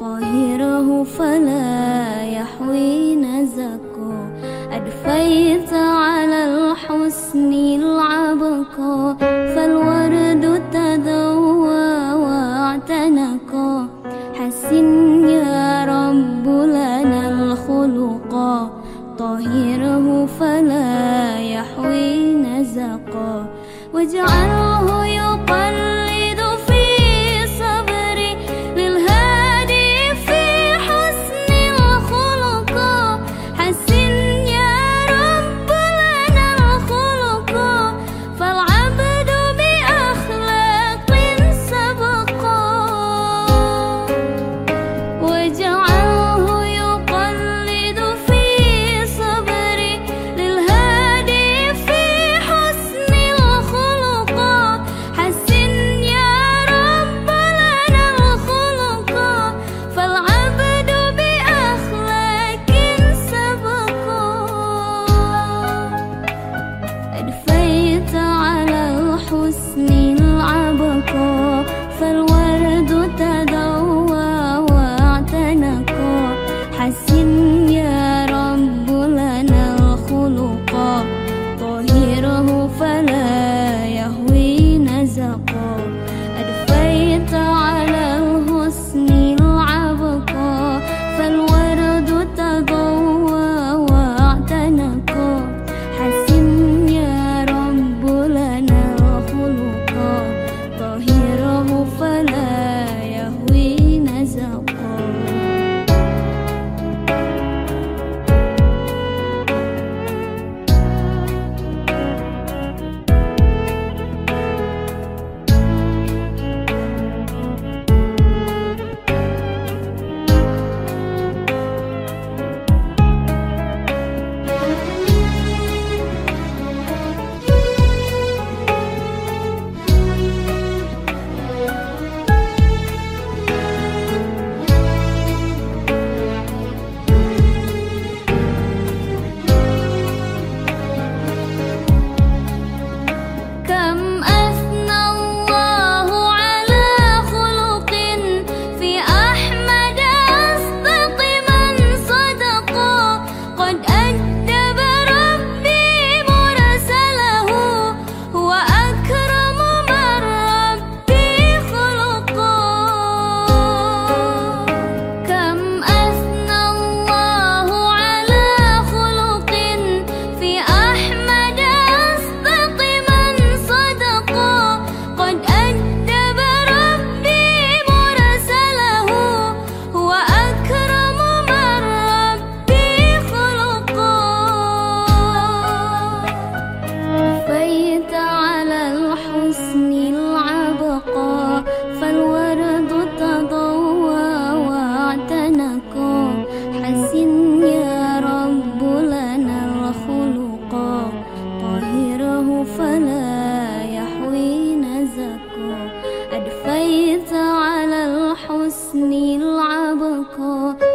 طهره فلا يحوي نزك أدفيت على الحسن العبق العبقى